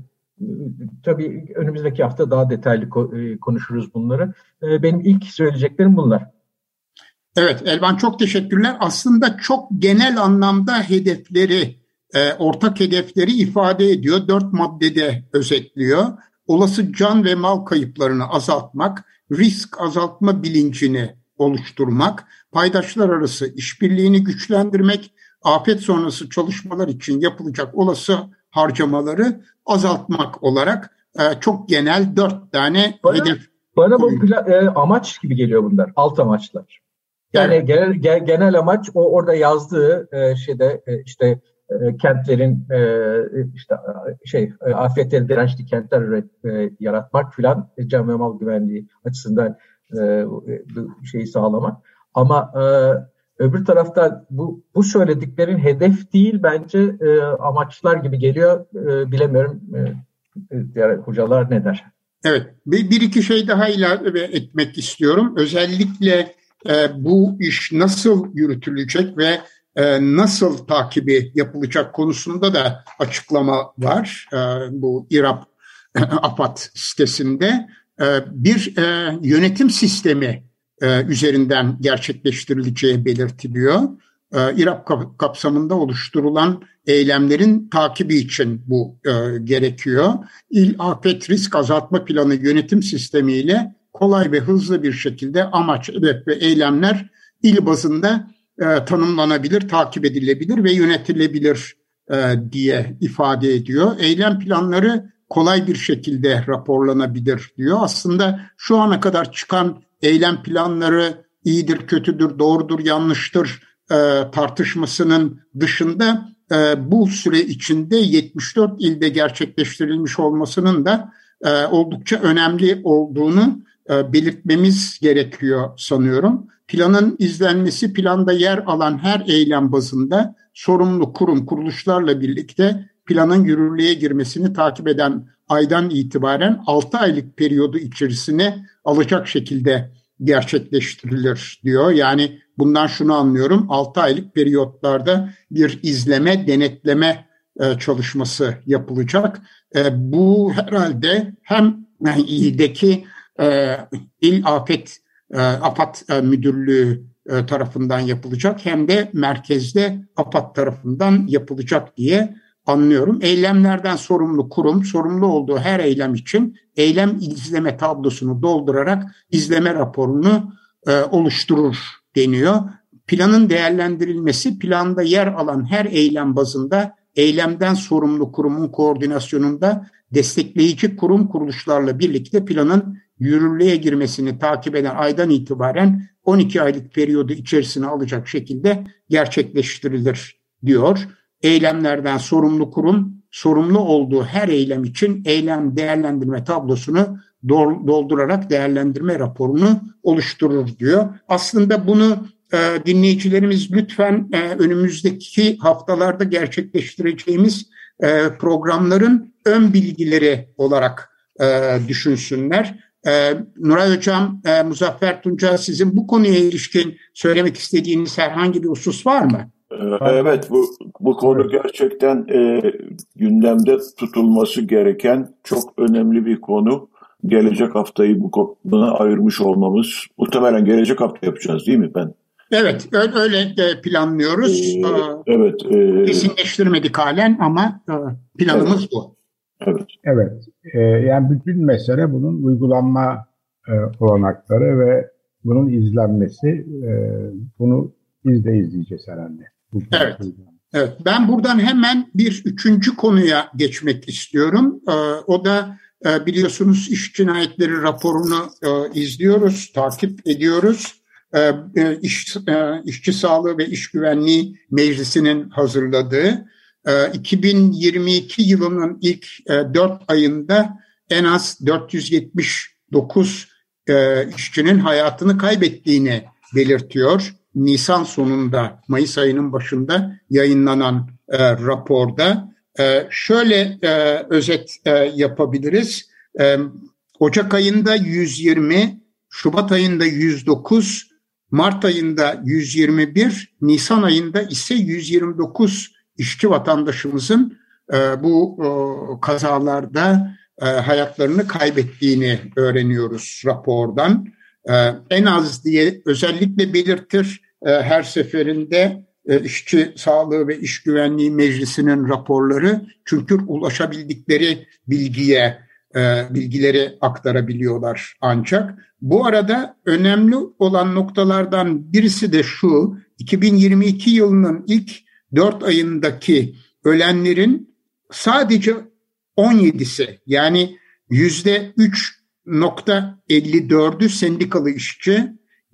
tabii önümüzdeki hafta daha detaylı ko- konuşuruz bunları. Benim ilk söyleyeceklerim bunlar. Evet Elvan çok teşekkürler. Aslında çok genel anlamda hedefleri, e, ortak hedefleri ifade ediyor. Dört maddede özetliyor. Olası can ve mal kayıplarını azaltmak, risk azaltma bilincini oluşturmak, paydaşlar arası işbirliğini güçlendirmek, afet sonrası çalışmalar için yapılacak olası harcamaları azaltmak olarak e, çok genel dört tane bana, hedef. Bana bu plan, e, amaç gibi geliyor bunlar, alt amaçlar. Yani evet. genel genel amaç o orada yazdığı e, şeyde e, işte e, kentlerin e, işte şey e, afetlere dirençli kentler e, yaratmak filan e, can ve mal güvenliği açısından e, şeyi sağlamak. Ama e, Öbür taraftan bu, bu söylediklerin hedef değil bence e, amaçlar gibi geliyor. E, bilemiyorum e, e, diğer hocalar ne der? Evet bir, bir iki şey daha ilave etmek istiyorum. Özellikle e, bu iş nasıl yürütülecek ve e, nasıl takibi yapılacak konusunda da açıklama var. E, bu İRAP [laughs] AFAD sitesinde e, bir e, yönetim sistemi e, üzerinden gerçekleştirileceği belirtiliyor. E, İRAP kapsamında oluşturulan eylemlerin takibi için bu e, gerekiyor. İl Afet Risk Azaltma Planı yönetim sistemiyle kolay ve hızlı bir şekilde amaç, hedef ve eylemler il bazında e, tanımlanabilir, takip edilebilir ve yönetilebilir e, diye ifade ediyor. Eylem planları kolay bir şekilde raporlanabilir diyor. Aslında şu ana kadar çıkan eylem planları iyidir, kötüdür, doğrudur, yanlıştır e, tartışmasının dışında e, bu süre içinde 74 ilde gerçekleştirilmiş olmasının da e, oldukça önemli olduğunu e, belirtmemiz gerekiyor sanıyorum. Planın izlenmesi planda yer alan her eylem bazında sorumlu kurum kuruluşlarla birlikte planın yürürlüğe girmesini takip eden aydan itibaren 6 aylık periyodu içerisine alacak şekilde gerçekleştirilir diyor. Yani bundan şunu anlıyorum 6 aylık periyotlarda bir izleme, denetleme e, çalışması yapılacak. E, bu herhalde hem ildeki e, İl Afet AFAD Müdürlüğü tarafından yapılacak hem de merkezde AFAD tarafından yapılacak diye anlıyorum. Eylemlerden sorumlu kurum sorumlu olduğu her eylem için eylem izleme tablosunu doldurarak izleme raporunu e, oluşturur deniyor. Planın değerlendirilmesi planda yer alan her eylem bazında eylemden sorumlu kurumun koordinasyonunda destekleyici kurum kuruluşlarla birlikte planın yürürlüğe girmesini takip eden aydan itibaren 12 aylık periyodu içerisine alacak şekilde gerçekleştirilir diyor eylemlerden sorumlu kurum sorumlu olduğu her eylem için eylem değerlendirme tablosunu doldurarak değerlendirme raporunu oluşturur diyor. Aslında bunu e, dinleyicilerimiz lütfen e, önümüzdeki haftalarda gerçekleştireceğimiz e, programların ön bilgileri olarak e, düşünsünler. E, Nuray Hocam, e, Muzaffer Tunca sizin bu konuya ilişkin söylemek istediğiniz herhangi bir husus var mı? Ee, evet bu bu konu gerçekten e, gündemde tutulması gereken çok önemli bir konu. Gelecek haftayı bu buna ayırmış olmamız muhtemelen gelecek hafta yapacağız değil mi ben? Evet öyle de planlıyoruz. Ee, evet. E, Kesinleştirmedik halen ama e, planımız evet. bu. Evet. Evet. E, yani bütün mesele bunun uygulanma e, olanakları ve bunun izlenmesi. E, bunu biz de izleyeceğiz herhalde. Evet. Evet, ben buradan hemen bir üçüncü konuya geçmek istiyorum. Ee, o da e, biliyorsunuz iş cinayetleri raporunu e, izliyoruz, takip ediyoruz. E, iş, İşçi Sağlığı ve İş Güvenliği Meclisi'nin hazırladığı 2022 yılının ilk 4 ayında en az 479 işçinin hayatını kaybettiğini belirtiyor. Nisan sonunda, Mayıs ayının başında yayınlanan e, raporda e, şöyle e, özet e, yapabiliriz. E, Ocak ayında 120, Şubat ayında 109, Mart ayında 121, Nisan ayında ise 129 işçi vatandaşımızın e, bu e, kazalarda e, hayatlarını kaybettiğini öğreniyoruz rapordan. En az diye özellikle belirtir her seferinde e, İşçi Sağlığı ve İş Güvenliği Meclisi'nin raporları çünkü ulaşabildikleri bilgiye bilgileri aktarabiliyorlar ancak. Bu arada önemli olan noktalardan birisi de şu 2022 yılının ilk 4 ayındaki ölenlerin sadece 17'si yani yüzde 3 %54'ü sendikalı işçi,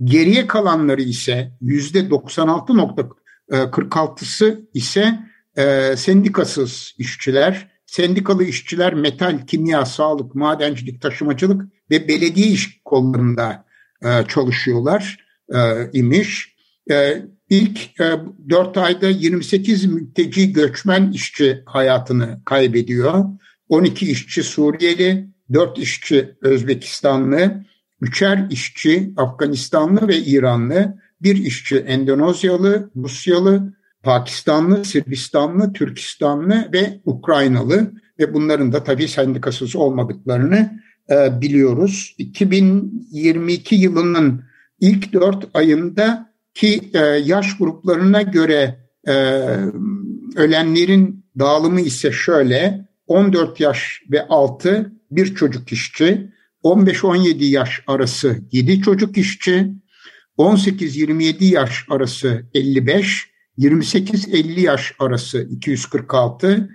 geriye kalanları ise %96.46'sı ise e, sendikasız işçiler, sendikalı işçiler metal, kimya, sağlık, madencilik, taşımacılık ve belediye iş kollarında e, çalışıyorlar e, imiş. E, ilk e, 4 ayda 28 mülteci göçmen işçi hayatını kaybediyor. 12 işçi Suriyeli, dört işçi Özbekistanlı, üçer işçi Afganistanlı ve İranlı, bir işçi Endonezyalı, Rusyalı, Pakistanlı, Sırbistanlı, Türkistanlı ve Ukraynalı ve bunların da tabii sendikasız olmadıklarını e, biliyoruz. 2022 yılının ilk dört ayında ki e, yaş gruplarına göre e, ölenlerin dağılımı ise şöyle 14 yaş ve altı bir çocuk işçi, 15-17 yaş arası 7 çocuk işçi, 18-27 yaş arası 55, 28-50 yaş arası 246,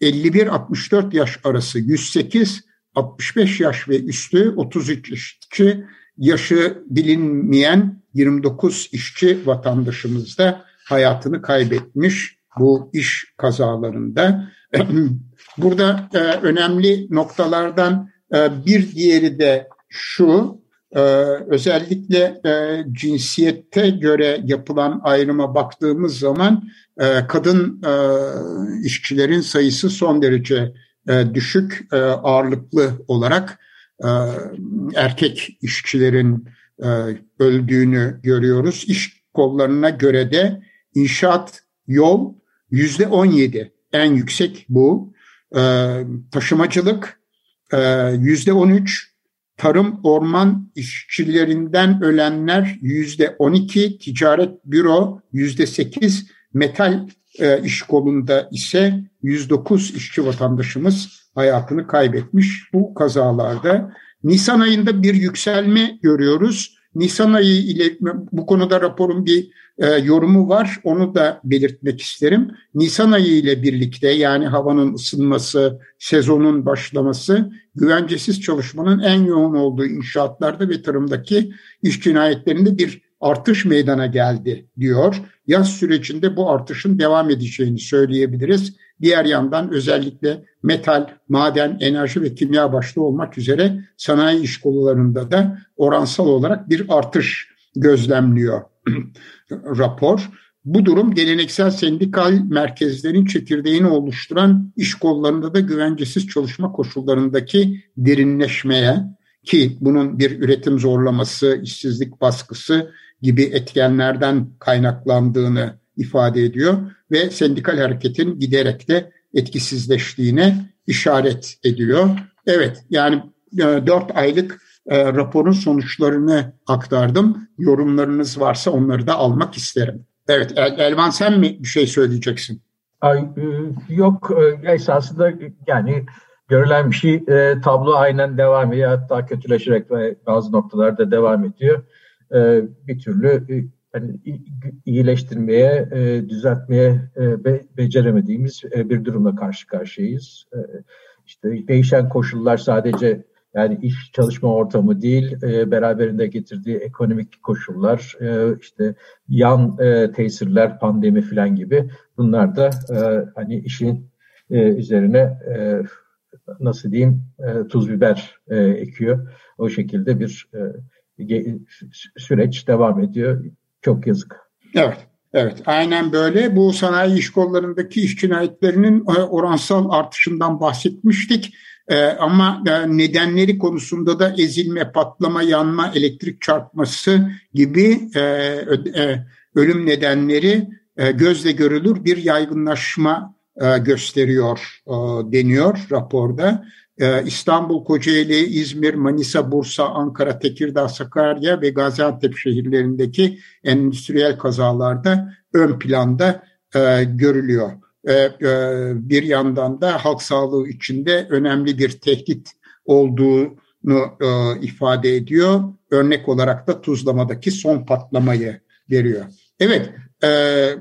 51-64 yaş arası 108, 65 yaş ve üstü 33 işçi, yaşı bilinmeyen 29 işçi vatandaşımız da hayatını kaybetmiş bu iş kazalarında. [clears throat] Burada e, önemli noktalardan e, bir diğeri de şu, e, özellikle e, cinsiyette göre yapılan ayrıma baktığımız zaman e, kadın e, işçilerin sayısı son derece e, düşük, e, ağırlıklı olarak erkek işçilerin e, öldüğünü görüyoruz. İş kollarına göre de inşaat, yol yüzde on yedi en yüksek bu. E, taşımacılık yüzde on üç, tarım orman işçilerinden ölenler yüzde on iki, ticaret büro yüzde sekiz, metal iş kolunda ise 109 işçi vatandaşımız hayatını kaybetmiş bu kazalarda. Nisan ayında bir yükselme görüyoruz. Nisan ayı ile bu konuda raporun bir e, yorumu var. Onu da belirtmek isterim. Nisan ayı ile birlikte yani havanın ısınması, sezonun başlaması, güvencesiz çalışmanın en yoğun olduğu inşaatlarda ve tarımdaki iş cinayetlerinde bir artış meydana geldi diyor. Yaz sürecinde bu artışın devam edeceğini söyleyebiliriz. Diğer yandan özellikle metal, maden, enerji ve kimya başta olmak üzere sanayi iş kollarında da oransal olarak bir artış gözlemliyor [clears throat] rapor. Bu durum geleneksel sendikal merkezlerin çekirdeğini oluşturan iş kollarında da güvencesiz çalışma koşullarındaki derinleşmeye ki bunun bir üretim zorlaması, işsizlik baskısı gibi etkenlerden kaynaklandığını ifade ediyor ve sendikal hareketin giderek de etkisizleştiğine işaret ediyor. Evet yani e, dört aylık e, raporun sonuçlarını aktardım. Yorumlarınız varsa onları da almak isterim. Evet El Elvan sen mi bir şey söyleyeceksin? Ay, e, yok esasında yani görülen bir şey tablo aynen devam ediyor hatta kötüleşerek ve bazı noktalarda devam ediyor. Bir türlü yani iyileştirmeye, e, düzeltmeye e, be, beceremediğimiz e, bir durumla karşı karşıyayız. E, işte değişen koşullar sadece yani iş çalışma ortamı değil, e, beraberinde getirdiği ekonomik koşullar, e, işte yan e, tesirler, pandemi filan gibi bunlar da e, hani işin e, üzerine e, nasıl diyeyim e, tuz biber e, ekiyor. O şekilde bir e, süreç devam ediyor. Çok yazık. Evet. Evet, aynen böyle. Bu sanayi iş kollarındaki iş cinayetlerinin e, oransal artışından bahsetmiştik. Ee, ama e, nedenleri konusunda da ezilme, patlama, yanma, elektrik çarpması gibi e, e, ölüm nedenleri e, gözle görülür bir yaygınlaşma e, gösteriyor e, deniyor raporda. Ee, İstanbul, Kocaeli, İzmir, Manisa, Bursa, Ankara, Tekirdağ, Sakarya ve Gaziantep şehirlerindeki endüstriyel kazalarda ön planda e, görülüyor. E, bir yandan da halk sağlığı içinde önemli bir tehdit olduğunu e, ifade ediyor. Örnek olarak da tuzlamadaki son patlamayı veriyor. Evet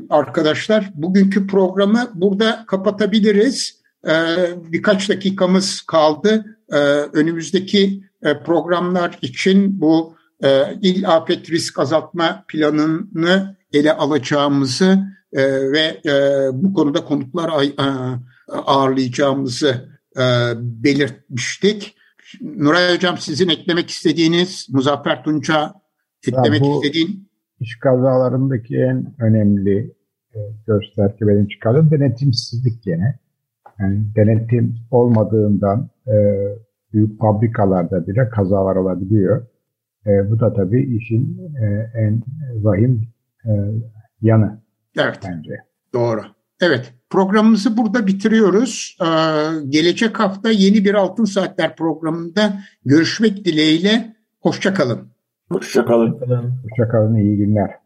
arkadaşlar bugünkü programı burada kapatabiliriz. Ee, birkaç dakikamız kaldı. Ee, önümüzdeki e, programlar için bu e, il afet risk azaltma planını ele alacağımızı e, ve bu konuda konuklar ağırlayacağımızı belirtmiştik. Nuray Hocam sizin eklemek istediğiniz, Muzaffer Tunca eklemek ya bu istediğin? iş kazalarındaki en önemli gösterge benim çıkardım denetimsizlik gene. Yani denetim olmadığından e, büyük fabrikalarda bile kazalar olabiliyor. E, bu da tabii işin e, en vahim e, yanı evet. bence. Doğru. Evet, programımızı burada bitiriyoruz. Ee, gelecek hafta yeni bir Altın Saatler programında görüşmek dileğiyle. Hoşçakalın. Hoşçakalın. Hoşçakalın, iyi günler.